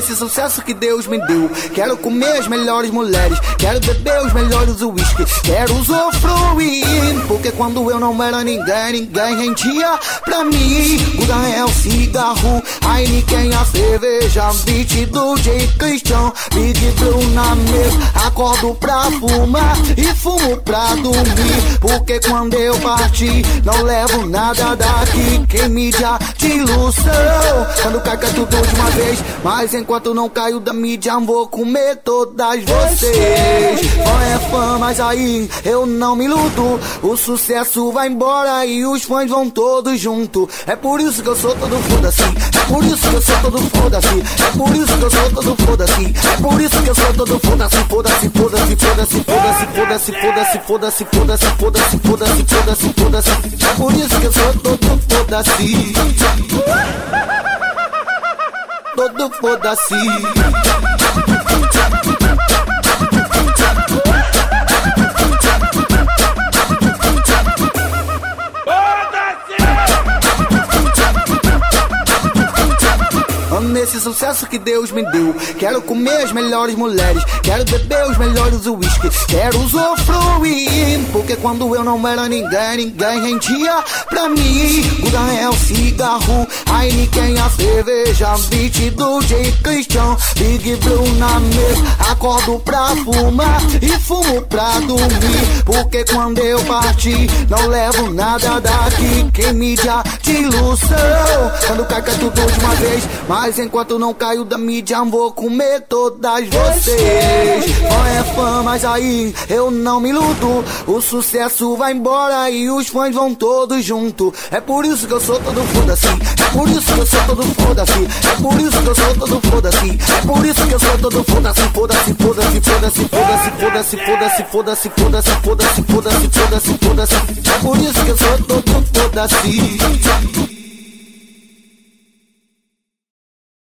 Nesse sucesso que Deus me deu, quero comer as melhores mulheres, quero beber os melhores whisky, quero usufruir. Porque quando eu não era ninguém, ninguém rendia pra mim. Buda é o cigarro, Heineken a cerveja, beat do J. Christian, Big Blue na mesa. Acordo pra fumar e fumo pra dormir. Porque quando eu parti, não levo nada daqui. Quem mídia de ilusão, quando cai, cai tudo de. Mas enquanto não caio da mídia, vou comer todas vocês. Fã é fã, mas aí eu não me iludo. O sucesso vai embora e os fãs vão todos junto. É por isso que eu sou todo foda-se. É por isso que eu sou todo foda-se. É por isso que eu sou todo foda-se. É por isso que eu sou todo foda-se. Foda-se, foda-se, foda-se, foda-se, foda-se, foda-se, foda-se, foda-se, foda-se, foda-se, foda-se, foda-se. É por isso que eu sou todo foda-se. Todo foda-se. Nesse sucesso que Deus me deu, quero comer as melhores mulheres, quero beber os melhores whisky, quero usufruir. Porque quando eu não era ninguém, ninguém rendia pra mim. Buda é o cigarro, Heineken a cerveja, beat do J. Christian, Big Blue na mesa. Acordo pra fumar e fumo pra dormir. Porque quando eu parti, não levo nada daqui. Quem mídia de ilusão, quando cai, cai tudo de uma vez. Mas enquanto não caio da mídia, vou comer todas vocês. Fã é fã, mas aí eu não me iludo. O sucesso vai embora e os fãs vão todos junto. É por isso que eu sou todo foda-se. É por isso que eu sou todo foda-se. É por isso que eu sou todo foda-se. É por isso que eu sou todo foda-se. Foda-se, foda-se, foda-se, foda-se, foda-se, foda-se, foda-se, foda-se, foda-se, foda-se, foda-se, foda-se. É por isso que eu sou todo foda-se.